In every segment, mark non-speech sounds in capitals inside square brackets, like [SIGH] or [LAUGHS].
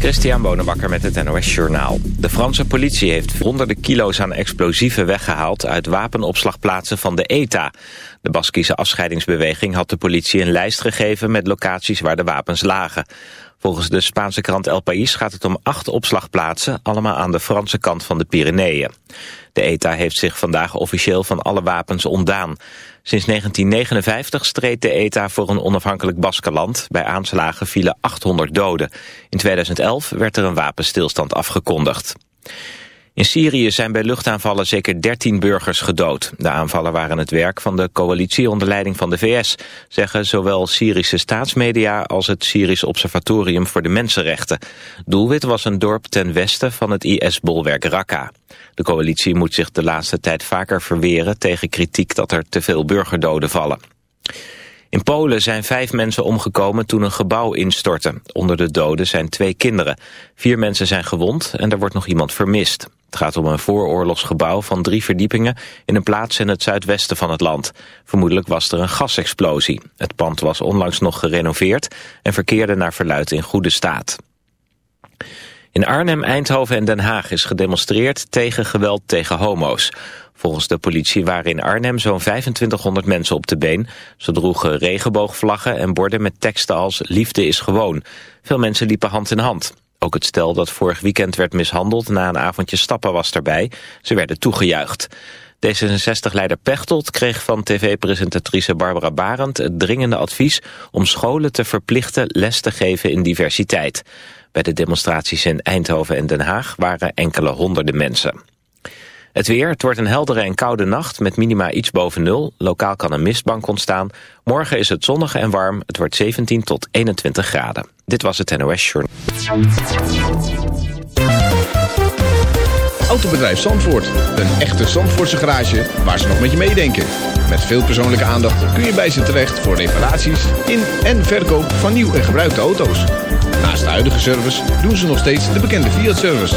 Christian Bonenbakker met het NOS Journaal. De Franse politie heeft honderden kilo's aan explosieven weggehaald... uit wapenopslagplaatsen van de ETA. De Baskische afscheidingsbeweging had de politie een lijst gegeven... met locaties waar de wapens lagen. Volgens de Spaanse krant El País gaat het om acht opslagplaatsen... allemaal aan de Franse kant van de Pyreneeën. De ETA heeft zich vandaag officieel van alle wapens ontdaan. Sinds 1959 streed de ETA voor een onafhankelijk Baskeland. Bij aanslagen vielen 800 doden. In 2011 werd er een wapenstilstand afgekondigd. In Syrië zijn bij luchtaanvallen zeker 13 burgers gedood. De aanvallen waren het werk van de coalitie onder leiding van de VS... zeggen zowel Syrische staatsmedia als het Syrisch Observatorium voor de Mensenrechten. Doelwit was een dorp ten westen van het IS-bolwerk Raqqa. De coalitie moet zich de laatste tijd vaker verweren tegen kritiek dat er te veel burgerdoden vallen. In Polen zijn vijf mensen omgekomen toen een gebouw instortte. Onder de doden zijn twee kinderen. Vier mensen zijn gewond en er wordt nog iemand vermist. Het gaat om een vooroorlogsgebouw van drie verdiepingen in een plaats in het zuidwesten van het land. Vermoedelijk was er een gasexplosie. Het pand was onlangs nog gerenoveerd en verkeerde naar verluid in goede staat. In Arnhem, Eindhoven en Den Haag is gedemonstreerd tegen geweld tegen homo's. Volgens de politie waren in Arnhem zo'n 2500 mensen op de been. Ze droegen regenboogvlaggen en borden met teksten als liefde is gewoon. Veel mensen liepen hand in hand. Ook het stel dat vorig weekend werd mishandeld na een avondje stappen was erbij. Ze werden toegejuicht. D66-leider Pechtold kreeg van tv-presentatrice Barbara Barend het dringende advies om scholen te verplichten les te geven in diversiteit. Bij de demonstraties in Eindhoven en Den Haag waren enkele honderden mensen. Het weer, het wordt een heldere en koude nacht met minima iets boven nul. Lokaal kan een mistbank ontstaan. Morgen is het zonnig en warm. Het wordt 17 tot 21 graden. Dit was het NOS Journal. Autobedrijf Zandvoort. Een echte Zandvoortse garage waar ze nog met je meedenken. Met veel persoonlijke aandacht kun je bij ze terecht voor reparaties in en verkoop van nieuw en gebruikte auto's. Naast de huidige service doen ze nog steeds de bekende Fiat-service.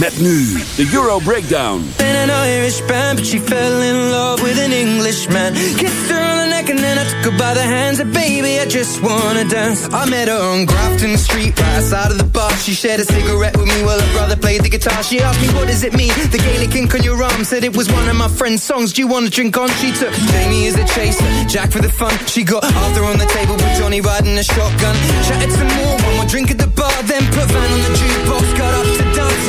Met nu de Euro Breakdown. in an Irish band, but she fell in love with an Englishman. Kissed her on the neck and then I took her by the hands. And baby, I just wanna dance. I met her on Grafton Street, right outside of the bar. She shared a cigarette with me while her brother played the guitar. She asked me, what does it mean? The Gaelic ink on your arm said it was one of my friend's songs. Do you wanna drink on? She took Jamie as a chaser, Jack for the fun. She got Arthur on the table with Johnny riding a shotgun. Chatted some more, one more drink at the bar, then put Van on the jukebox, got up.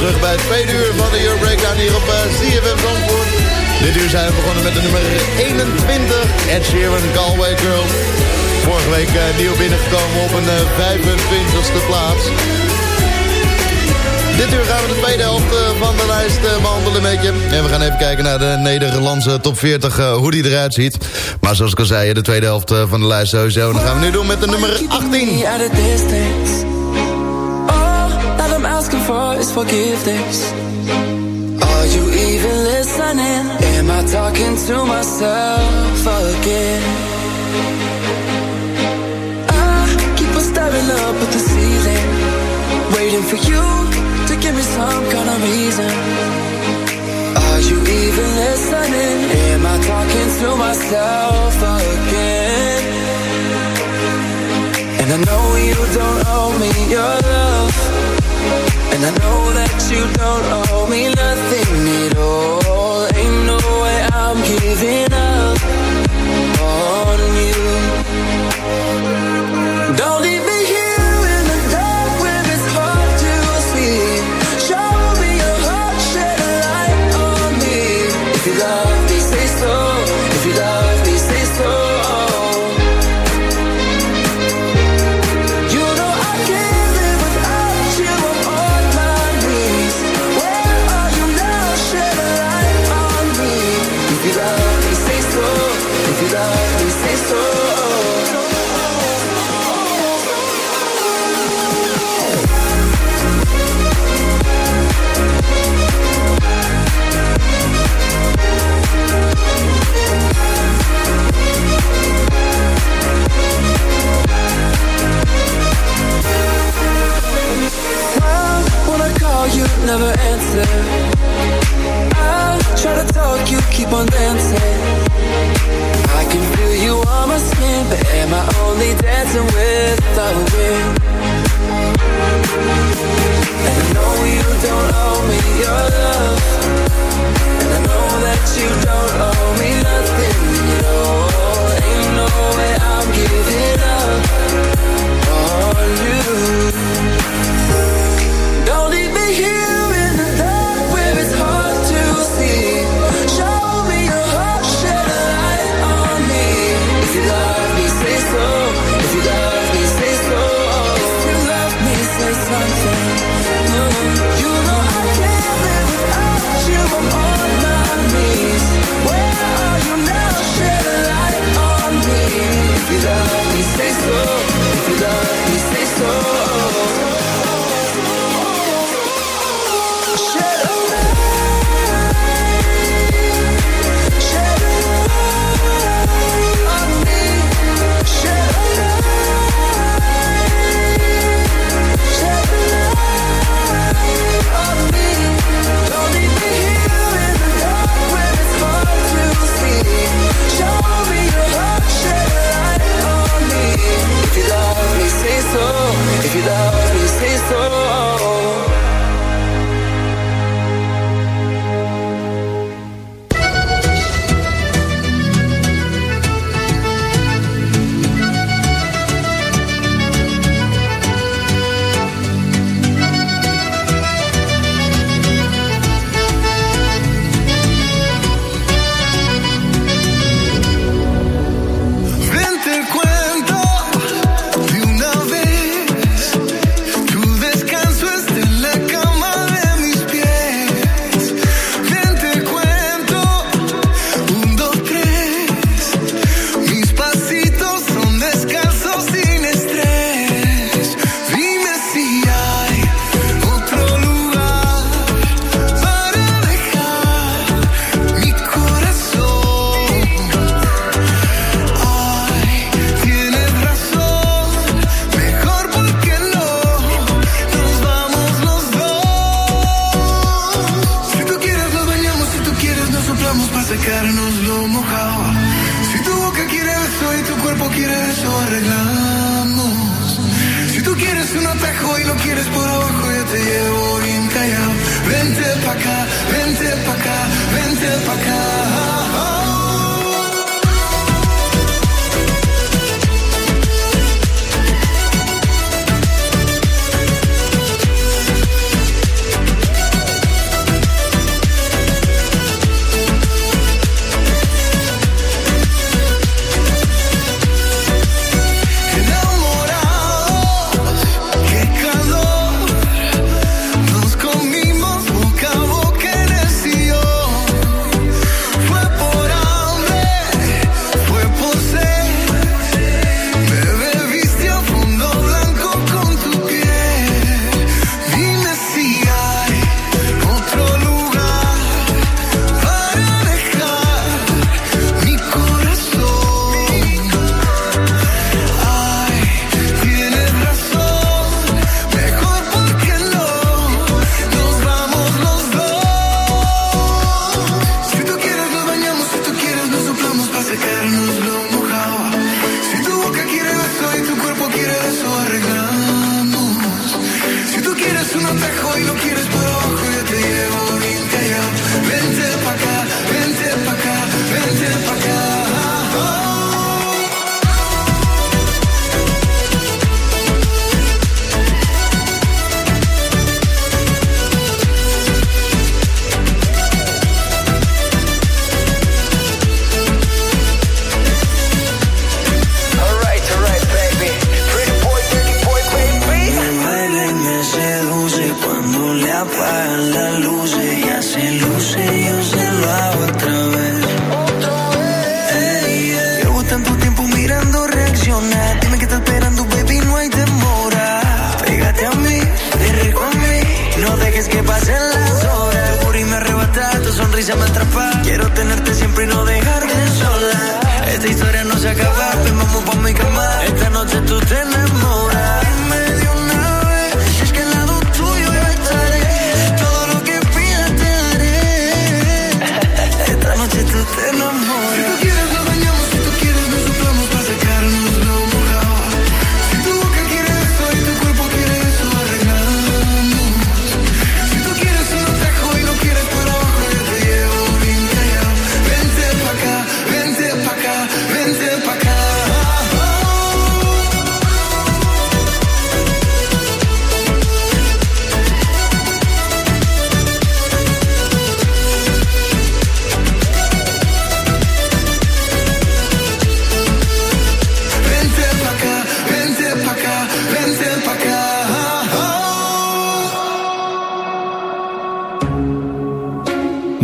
Terug bij het tweede uur van de Euro Breakdown hier op eh, CFM Zandvoort. Dit uur zijn we begonnen met de nummer 21, Ed Sheeran, Galway Girl. Vorige week eh, nieuw binnengekomen op een eh, 25e plaats. Dit uur gaan we de tweede helft eh, van de lijst eh, behandelen een beetje. En we gaan even kijken naar de Nederlandse top 40, eh, hoe die eruit ziet. Maar zoals ik al zei, de tweede helft eh, van de lijst sowieso. En dat gaan we nu doen met de nummer 18. For is forgiveness. Are you even listening? Am I talking to myself again? I keep on staring up at the ceiling, waiting for you to give me some kind of reason. Are you even listening? Am I talking to myself again? And I know you don't owe me your love. And I know that you don't owe me nothing at all. Ain't no way I'm giving up on you. Don't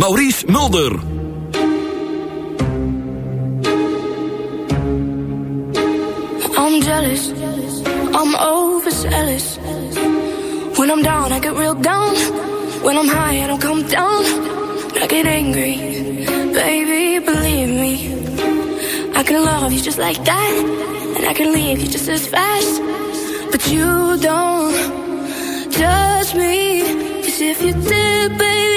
Maurice Mulder. I'm jealous. I'm overzealous. When I'm down, I get real down. When I'm high, I don't come down. I get angry. Baby, believe me. I can love you just like that. And I can leave you just as fast. But you don't judge me. Cause if you did, baby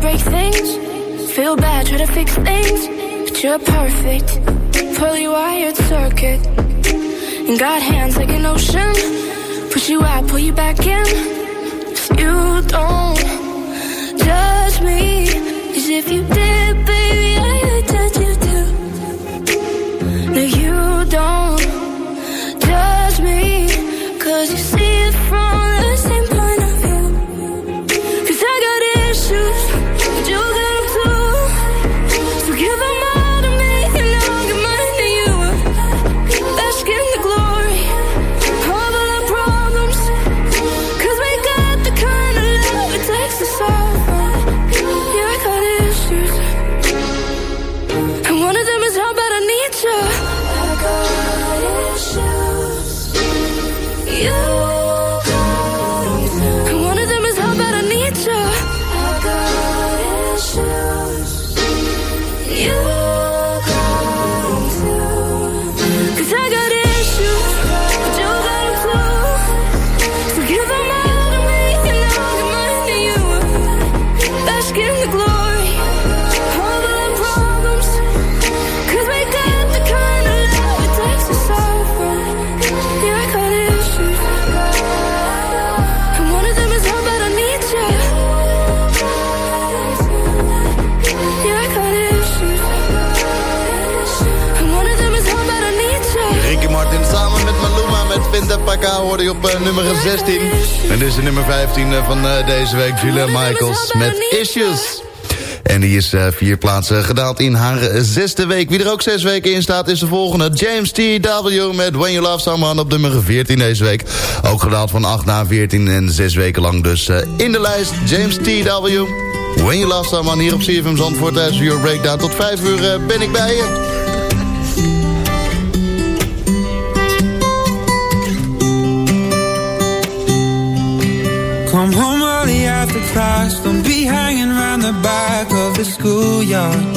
break things. Feel bad, try to fix things. But you're perfect. Poorly wired circuit. And got hands like an ocean. Push you out, pull you back in. If you don't judge me. Cause if you did, baby, I would judge you too. No, you don't. Julia Michaels met Issues. En die is eh, vier plaatsen gedaald in haar eh, zesde week. Wie er ook zes weken in staat is de volgende. James T.W. met When You Love Someone op nummer 14 deze week. Ook gedaald van 8 naar 14 en zes weken lang dus eh, in de lijst. James T.W. When You Love Someone hier op CFM Zandvoort tijdens Your Breakdown. Tot 5 uur ben ik bij je. Class. Don't be hanging around the back of the schoolyard.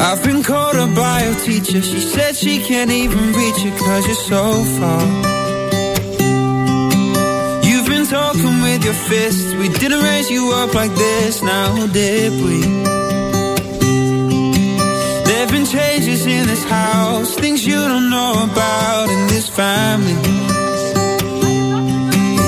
I've been called up by a teacher. She said she can't even reach you cause you're so far. You've been talking with your fists. We didn't raise you up like this, now did we? There've been changes in this house, things you don't know about in this family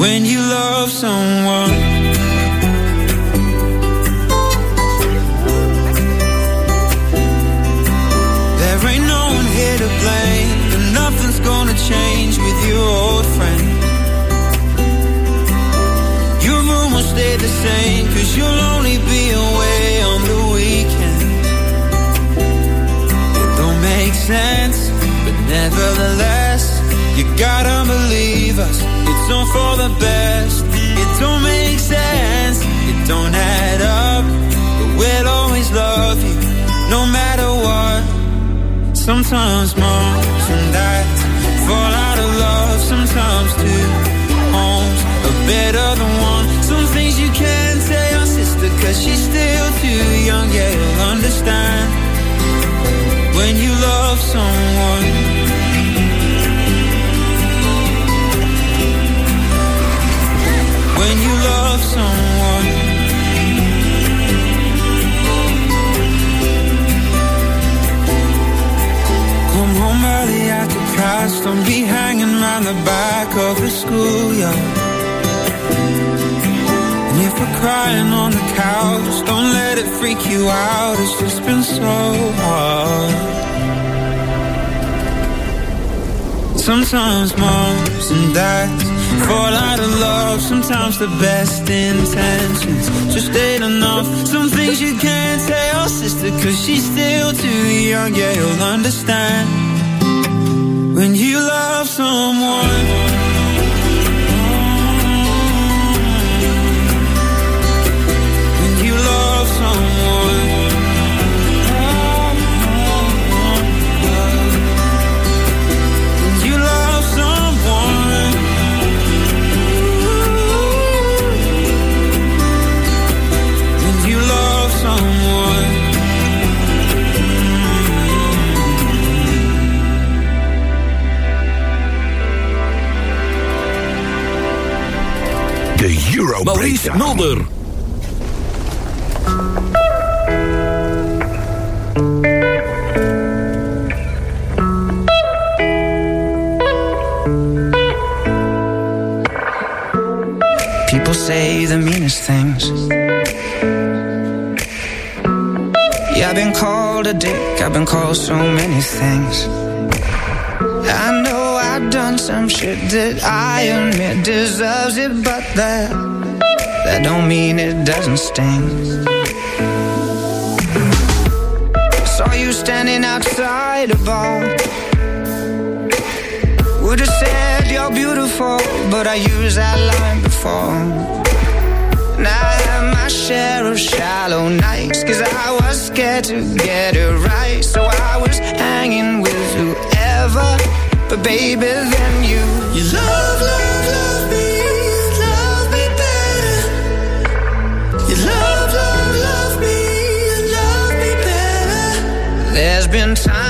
when you love someone. There ain't no one here to blame, and nothing's gonna change with your old friend. Your room will stay the same, cause you'll only be away on the weekend. It don't make sense, but nevertheless, you gotta believe us. It's all for the best. It don't make sense. It don't add up. But we'll always love you, no matter what. Sometimes moms and dads fall out of love. Sometimes two homes are better than one. Some things you can't tell your sister cause she's still too young. Yeah, you'll understand when you love someone. Love someone. Come home early after class, don't be hanging around the back of the schoolyard. And if we're crying on the couch, don't let it freak you out. It's just been so hard. Sometimes moms and dads fall out of love. Sometimes the best intentions just ain't enough. Some things you can't tell sister cause she's still too young. Yeah, you'll understand when you love someone. Euro Maurice. Mulder. People say the meanest things. Yeah, I've been called a dick, I've been called so many things. I know I've done some shit that I admit deserves it, but that that don't mean it doesn't sting. Saw you standing outside a bar. Would have said you're beautiful, but I used that line before. And I had my share of shallow nights, cause I was scared to get it right. So I was hanging with whoever, but baby, then you. You love, love There's been times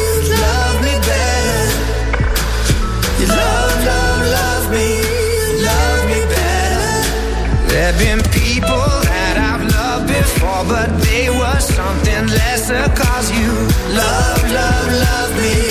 There've been people that I've loved before, but they were something lesser. Cause you love, love, love me,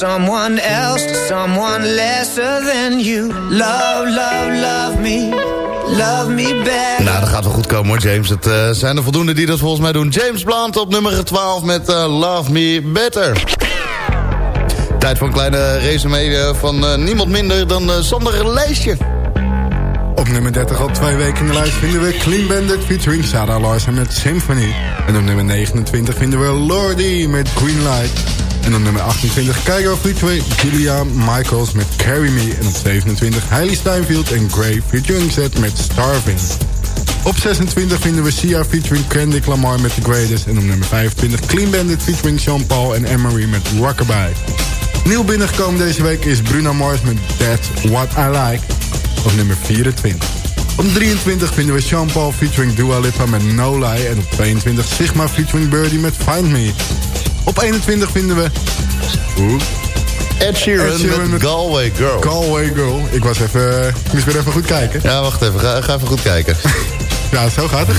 Someone else, to someone lesser than you. Love, love, love me, love me better. Nou, dat gaat wel goed komen hoor, James. Het eh, zijn er voldoende die dat volgens mij doen. James Blunt op nummer 12 met eh, Love Me Better. Tijd voor een kleine resume eh, van eh, niemand minder dan Sander Lijstje. Op nummer 30 al twee weken in de lijst vinden we Clean Bandit featuring Sarah Larsen met Symphony. En op nummer 29 vinden we Lordy met Green Light. En op nummer 28 Kygo featuring Julia Michaels met Carry Me. En op 27 Hailey Steinfeld en Gray featuring Z met Starving. Op 26 vinden we Sia featuring Kendrick Lamar met The Greatest. En op nummer 25 Clean Bandit featuring Sean Paul en Emery met Rockabye. Nieuw binnengekomen deze week is Bruno Mars met That's What I Like op nummer 24. Op 23 vinden we Sean Paul featuring Dua Lipa met No Lie. En op 22 Sigma featuring Birdie met Find Me. Op 21 vinden we... Oeh. Ed Sheeran, Ed Sheeran met Galway Girl. Galway Girl. Ik was even... Ik moest weer even goed kijken. Ja, wacht even. Ga, ga even goed kijken. [LAUGHS] Ja, zo gaat het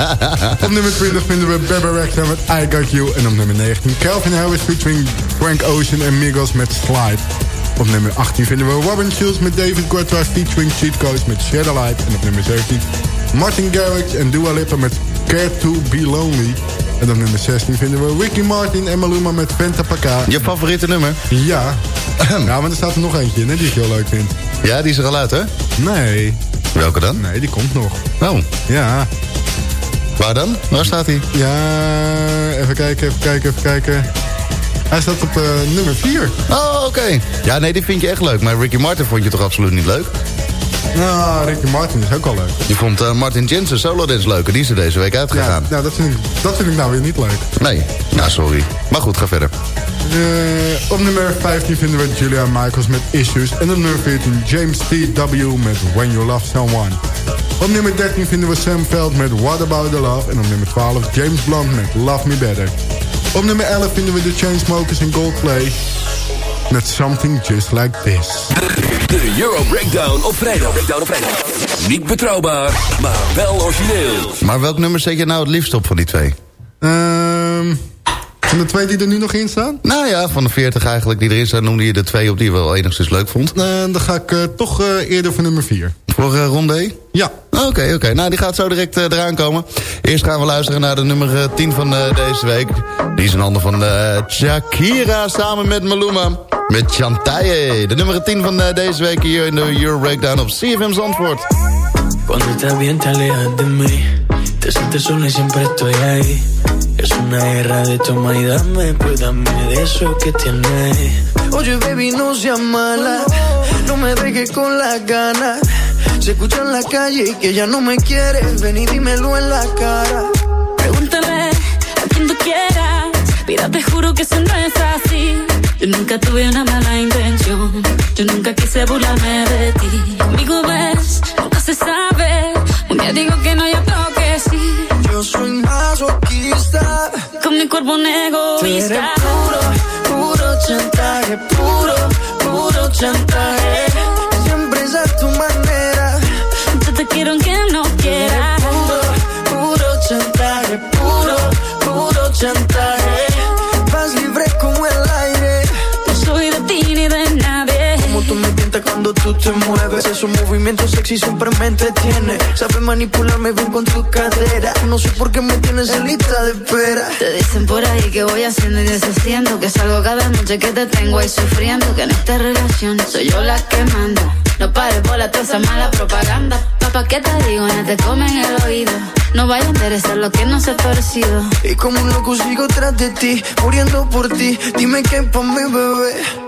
[LAUGHS] op nummer 20 vinden we Bebe Rexha met I Got You. En op nummer 19 Calvin Harris featuring Frank Ocean en Migos met Slide. Op nummer 18 vinden we Robin Schulz met David Guetta featuring Cheat Codes met Shadowlight. En op nummer 17 Martin Garrix en Dua Lipa met Care To Be Lonely. En op nummer 16 vinden we Ricky Martin en Maluma met Penta Paka. Je favoriete nummer? Ja. ja, maar er staat er nog eentje in hè, die ik heel leuk vind. Ja, die is er al uit, hè? Nee. Welke dan? Nee, die komt nog. Oh. Ja. Waar dan? Waar staat hij? Ja, even kijken, even kijken, even kijken. Hij staat op eh, nummer 4. Oh, oké. Ja, nee, die vind je echt leuk. Maar Ricky Martin vond je toch absoluut niet leuk? Nou, Ricky Martin is ook al leuk. Je vond eh, Martin Jensen solo dance leuker. Die is er deze week uitgegaan. Nou, dat vind, ik, dat vind ik nou weer niet leuk. Nee, nou sorry. Maar goed, ga verder. Eh, op nummer 15 vinden we Julia Michaels met Issues. En op nummer 14 James T.W. met When You Love Someone. Op nummer 13 vinden we Sam Veld met What About The Love. En op nummer 12 James Blunt met Love Me Better. Op nummer 11 vinden we The Chainsmokers in Goldplay. Met Something Just Like This. De Euro Breakdown op vrijdag. Breakdown op vrijdag. Niet betrouwbaar, maar wel origineel. Maar welk nummer zet je nou het liefst op van die twee? Ehm van de twee die er nu nog in staan? Nou ja, van de 40 eigenlijk die erin staan... noemde je de twee op die je wel enigszins leuk vond. Eh, dan ga ik eh, toch eh, eerder voor nummer 4. Voor uh, Rondé? Ja. Oké, oké. Nou, die gaat zo direct uh, eraan komen. Eerst gaan we luisteren naar de nummer uh, 10 van uh, deze week. Die is een ander van Shakira samen met Maluma. Met Chantaye. De nummer 10 van deze week hier in de Euro Breakdown op CFM Zandvoort. Cuando estás bien te alejas de mí Te sientes sola y siempre estoy ahí Es una guerra de toma y dame Pues dame de eso que tienes Oye, baby, no seas mala. No me dejes con las ganas. Se escucha en la calle que ya no me quieres. Ven y dímelo en la cara. Pregúntale quien tú quieras. Mira, te juro que eso no es así. Yo nunca tuve una mala intención. Yo nunca quise burlarme de ti. Conmigo ves, nunca se sabe. Día digo que no, y otro que sí. Yo soy masoquista. Con mi cuerpo un Tú eres egoísta. puro, puro chantaje, puro, puro chantaje. Siempre es a tu manera. Yo te quiero aunque no quieras. Puro, puro chantaje, puro, puro chantaje. Tú me tientas cuando tú te mueves. Esos movimientos sexy siempre me entretiene. Sabes manipularme bien con tu cadera. No sé por qué me tienes en lista de espera. Te dicen por ahí que voy haciendo y deshaciendo Que salgo cada noche que te tengo ahí sufriendo Que en esta relación soy yo la que manda No pares bola toda esa mala propaganda Papá, ¿qué te digo? No te comen el oído No vaya a interesar lo que no se ha torcido Y como un loco sigo tras de ti, muriendo por ti. Dime qué pa' mi bebé.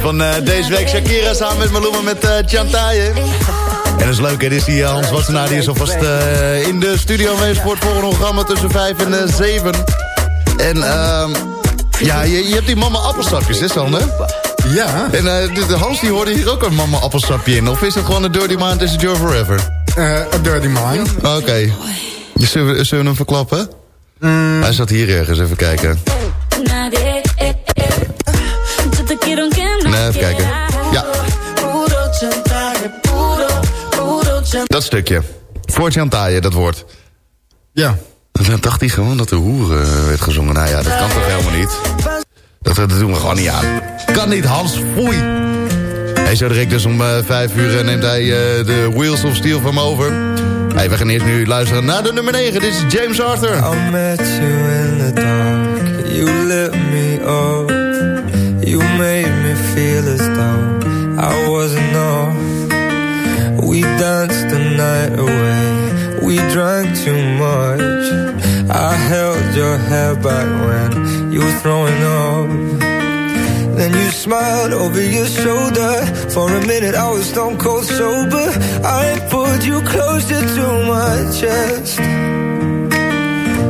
Van eh, deze week. Shakira samen met Maluma met Chantaye. En dat is leuk, hè? Dit is die eh, Hans Wassenaar. Die is alvast eh, in de studio aanwezig voor het volgende programma tussen 5 en eh, 7. En ehm ja, je, je hebt die mama appelsapjes, hè? Ja. En de, de Hans die hoorde hier ook een mama appelsapje in. Of is het gewoon een Dirty Mind is it your forever? Eh, A Dirty Mind. Oké. Dus Zullen, we- zullen we hem verklappen? Hij zat hier ergens, even kijken. Even kijken. Ja, dat stukje. Voor Chantaye, dat woord. Ja. Dan dacht hij gewoon dat de hoer eh, werd gezongen. Nou ja, dat kan toch helemaal niet? Dat, dat doen we gewoon niet aan. Kan niet, Hans. Foei. Hij zo direct dus om eh, vijf uur eh, neemt hij eh, de Wheels of Steel van me over. Hey, we gaan eerst nu luisteren naar de nummer 9. Dit is James Arthur. I met you in the dark. You lit me up. You made me feel as though I wasn't enough. We danced the night away. We drank too much. I held your hair back when you were throwing up. Then you smiled over your shoulder. For a minute, I was stone cold sober. I pulled you closer to my chest.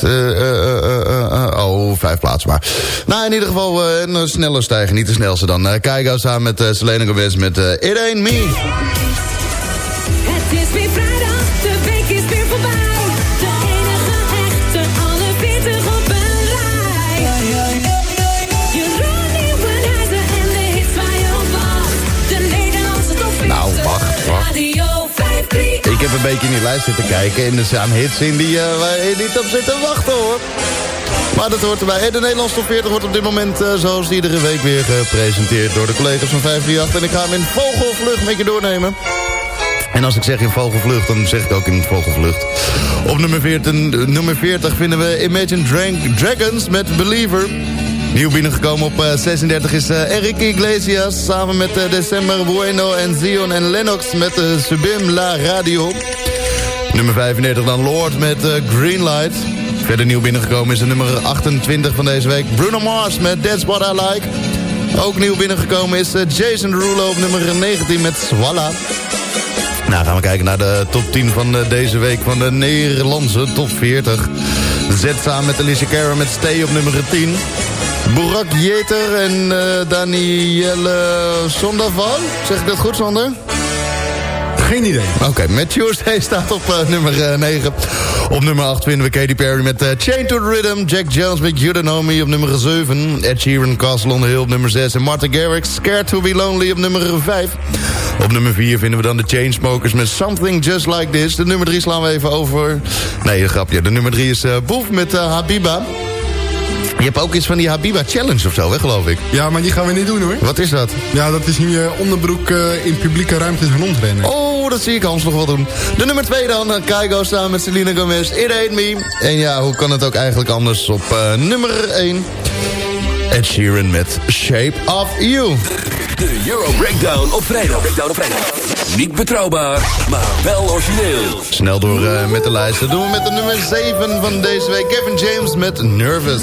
Eh, eh, eh, oh, vijf plaatsen maar. Nou, in ieder geval een snelle stijger. Niet de snelste dan. Keigo samen met Selena Gomez met It Ain't Me. Een beetje in die lijst zitten kijken. En er staan hits in die, je niet op zit te wachten, hoor. Maar dat hoort erbij. De Nederlandse top 40 wordt op dit moment, eh, zoals iedere week, weer gepresenteerd door de collega's van 538. En ik ga hem in vogelvlucht met je doornemen. En als ik zeg in vogelvlucht, dan zeg ik ook in vogelvlucht. Op nummer 40, nummer 40 vinden we Imagine Dra- Dragons met Believer. Nieuw binnengekomen op eh, 36 is eh, Eric Iglesias... samen met eh, December Bueno en Zion en Lennox met Subim La Radio. Nummer 35 dan Lord met eh, Greenlight. Verder nieuw binnengekomen is de nummer 28 van deze week... Bruno Mars met That's What I Like. Ook nieuw binnengekomen is eh, Jason Derulo op nummer 19 met Swalla. Nou, gaan we kijken naar de top 10 van eh, deze week van de Nederlandse top 40. Zet samen met Alicia Cara met Stay op nummer 10. Burak Jeter en eh Danielle Sondaval. Zeg ik dat goed, Sander? Geen idee. Oké, met Tuesday staat op eh, nummer eh, 9. Op nummer 8 vinden we Katy Perry met eh, Chain to the Rhythm. Jack Jones met You Don't Know Me op nummer 7. Ed Sheeran, Castle on the Hill op nummer 6. En Martha Garrix, Scared to be Lonely op nummer 5. Op nummer 4 vinden we dan de Chainsmokers met Something Just Like This. De nummer 3 slaan we even over. Nee, een grapje. De nummer 3 is eh Boef met eh, Habiba. Je hebt ook iets van die Habiba Challenge of zo, hè, geloof ik. Ja, maar die gaan we niet doen hoor. Wat is dat? Ja, dat is in je onderbroek eh, in publieke ruimtes rondrennen. Oh, dat zie ik Hans nog wel doen. De nummer 2 dan, eh, Kaigo samen met Selena Gomez. It Ain't Me. En ja, hoe kan het ook eigenlijk anders op eh, nummer 1? Ed Sheeran met Shape of You. De Euro Breakdown op vrijdag. Breakdown op vrijdag. Niet betrouwbaar, maar wel origineel. Snel door eh, met de lijst. Dat doen we met de nummer 7 van deze week. Kevin James met Nervous.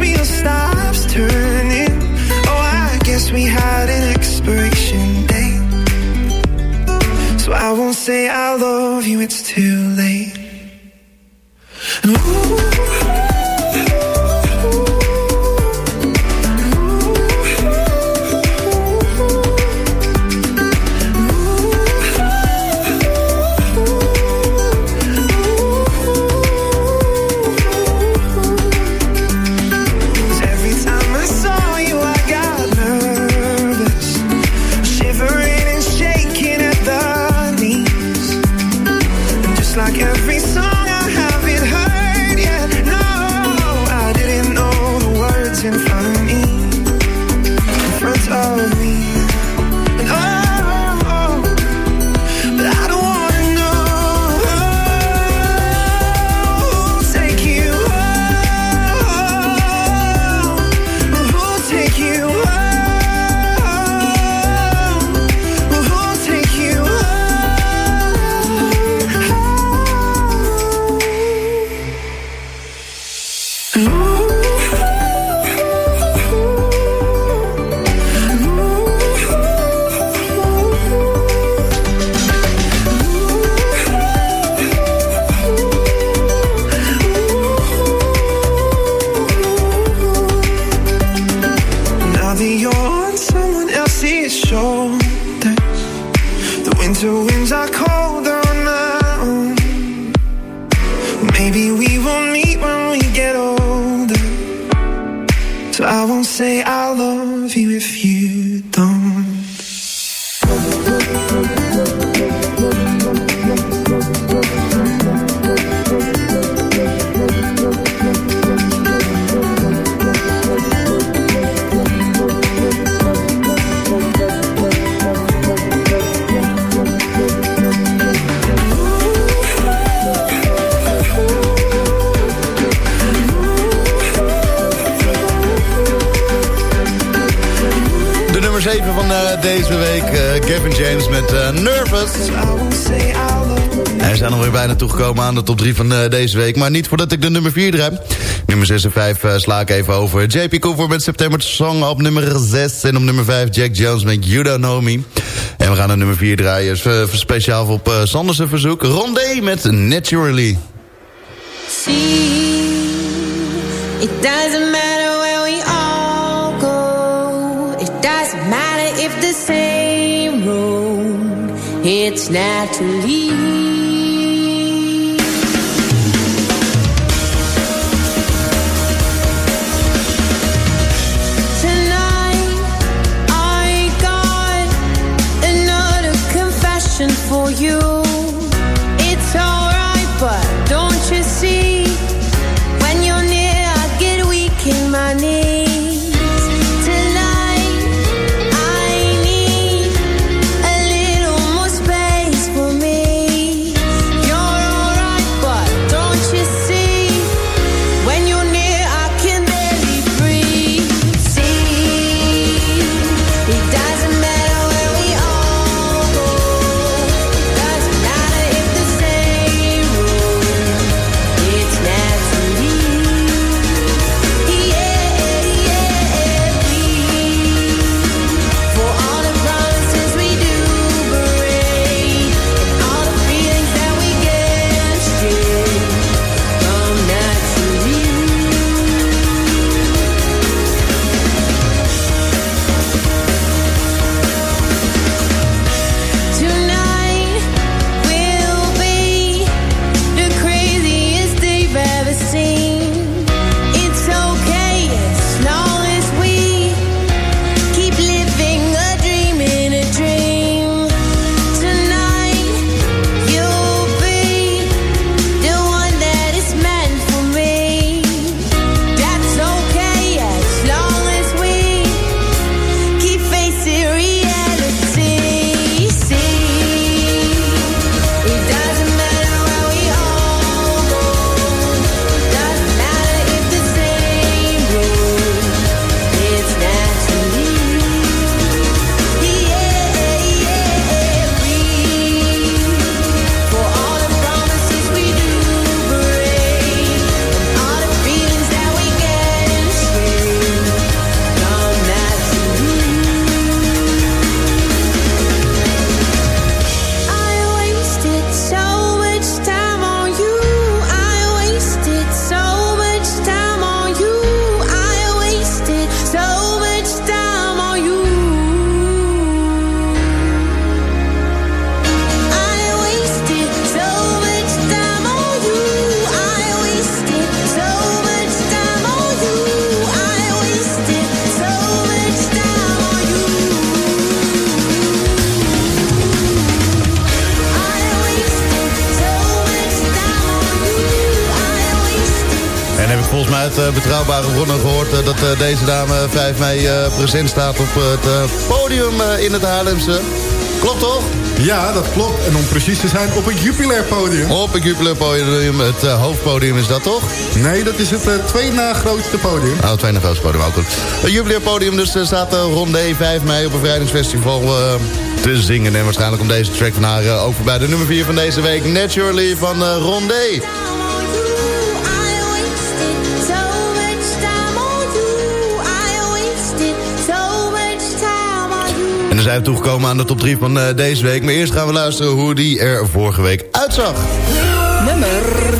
wheel stops turning, oh, I guess we had an expiration date. So I won't say I love you, it's too late. Cause bijna toegekomen aan de top 3 van eh, deze week. Maar niet voordat ik de nummer 4 draai. Nummer 6 en 5 eh, sla ik even over. JP Cooper met September Song op nummer 6. En op nummer 5 Jack Jones met You Don't Know Me. En we gaan naar nummer 4 draaien. eh, speciaal op uh, Sanders' verzoek. Rondé met Naturally. It doesn't matter where we all go. It doesn't matter if the same road. It's naturally. You. Uit eh, betrouwbare bronnen gehoord... eh, dat eh, deze dame 5 mei present staat op het podium in het Haarlemse. Klopt toch? Ja, dat klopt. En om precies te zijn, op het Jupiler podium. Op het Jupiler podium, het hoofdpodium is dat toch? Nee, dat is het eh, twee na grootste podium. Oh, het tweede grootste podium, ook goed. Het Jupiler podium, dus staat uh, Rondé 5 mei op een vrijdagsfestival te zingen. En waarschijnlijk om deze track eh, ook voorbij. De nummer 4 van deze week, Naturally van uh, Rondé. Zijn toegekomen aan de top 3 van uh, deze week. Maar eerst gaan we luisteren hoe die er vorige week uitzag. Nummer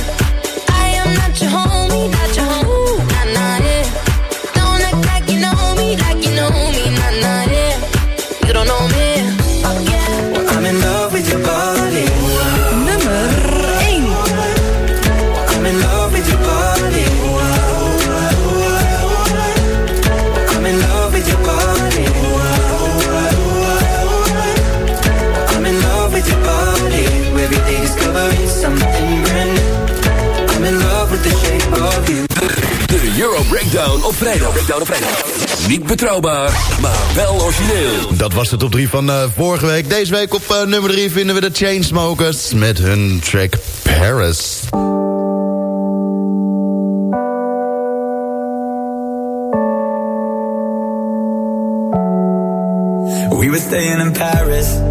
Breakdown op vrijdag. Breakdown op vrijdag. Niet betrouwbaar, maar wel origineel. Dat was de top 3 van eh, vorige week. Deze week op eh, nummer 3 vinden we de Chainsmokers met hun track Paris. We were staying in Paris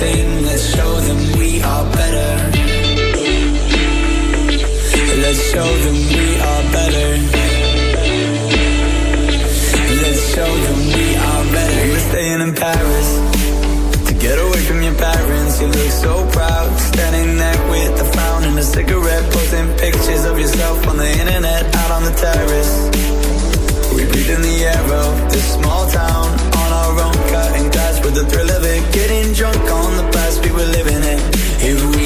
Let's show them we are better. Let's show them we are better. Let's show them we are better. We were staying in Paris to get away from your parents. You look so proud, standing there with a frown and a cigarette, posting pictures of yourself on the internet, out on the terrace. We breathe in the air of this small town with the thrill of it, getting drunk on the past we were living in. If we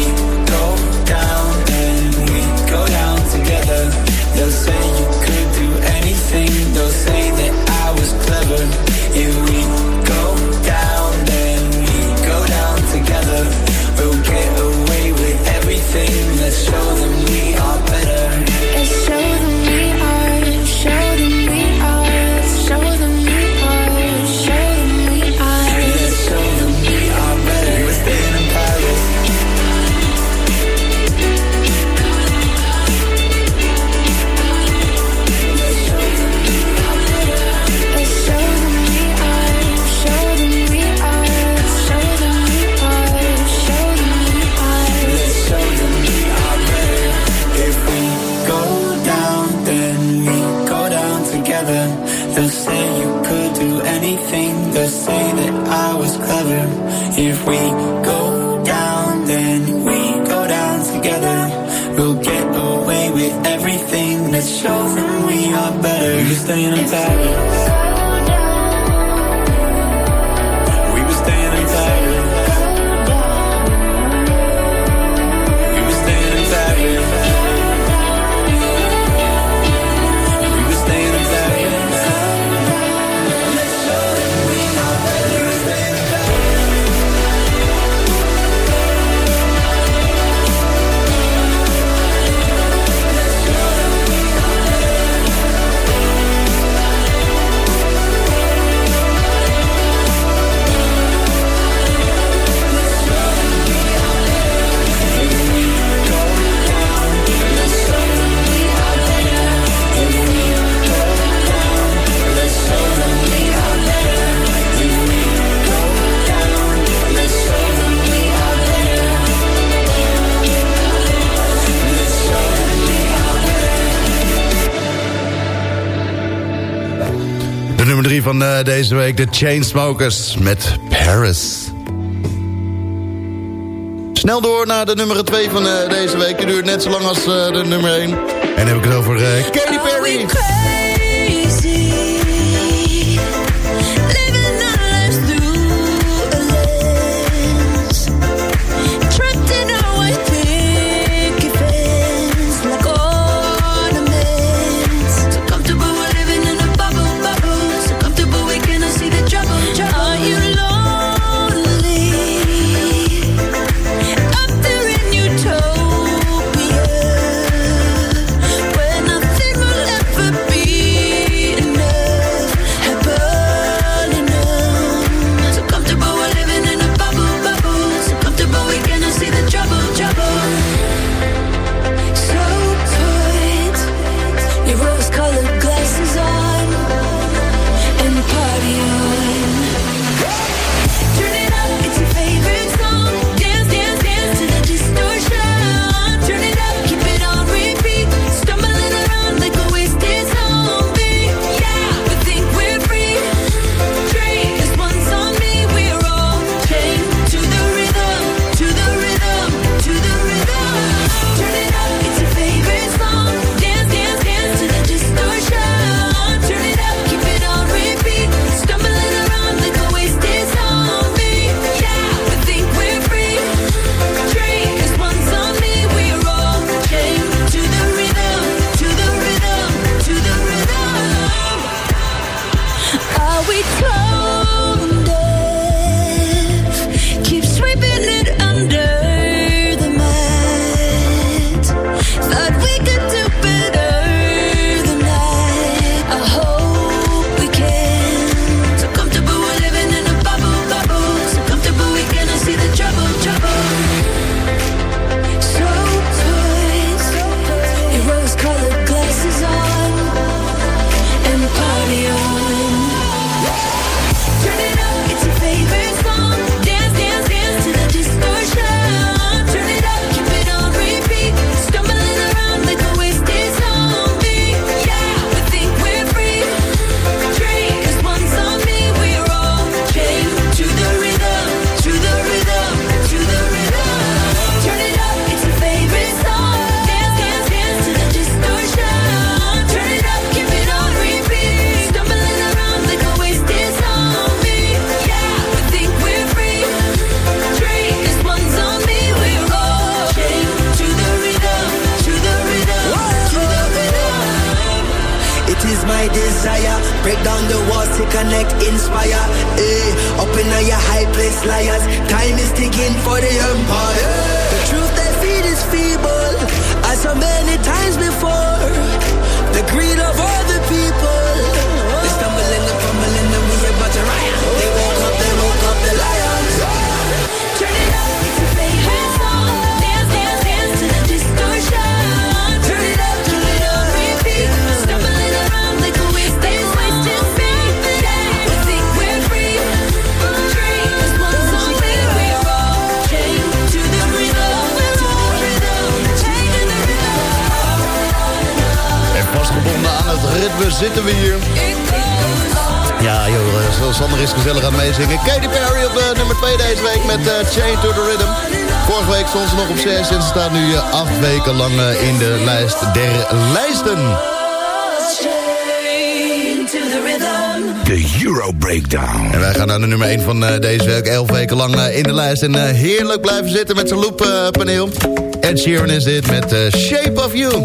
van eh, deze week, de Chainsmokers met Paris. Snel door naar de nummer 2 van eh, deze week. Die duurt net zo lang als eh, de nummer 1. En dan heb ik het over Katy Perry. Are we close? Place, liars. Time is ticking for the empire. The truth they feed is feeble, as so many times before. The greed of all the people. Ritme zitten we hier. Ja, joh, eh, Sander is gezellig aan het meezingen. Katy Perry op eh, nummer 2 deze week met eh, Chain to the Rhythm. Vorige week stond ze nog op 6 en ze staat nu eh, acht weken lang in de lijst der lijsten. The. De Euro Breakdown. En wij gaan naar de nummer 1 van eh, deze week. Elf weken lang in de lijst. En heerlijk blijven zitten met zijn looppaneel. Ed Sheeran is dit met Shape of You.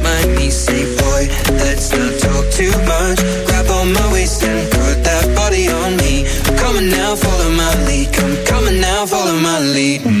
Say, boy, let's not talk too much. Grab on my waist and put that body on me. Now, follow my lead. Come, on now, follow my lead.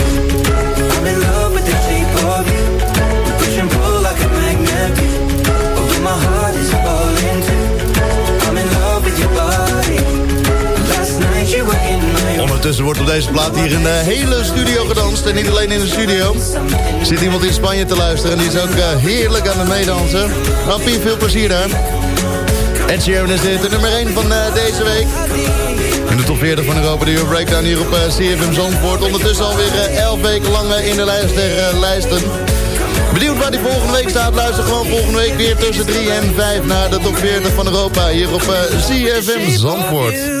Ondertussen wordt op deze plaat hier de hele studio gedanst. En niet alleen in de studio. Er zit iemand in Spanje te luisteren. En die is ook eh, heerlijk aan het meedansen. Rappie, veel plezier daar. Ed Sheeran is de nummer 1 van eh, deze week. In de top 40 van Europa, de Euro Breakdown hier op eh, CFM Zandvoort. Ondertussen alweer eh, 11 weken lang in de lijst der lijsten. Benieuwd waar die volgende week staat? Luister gewoon volgende week weer tussen 3 en 5 naar de top 40 van Europa. Hier op CFM Zandvoort.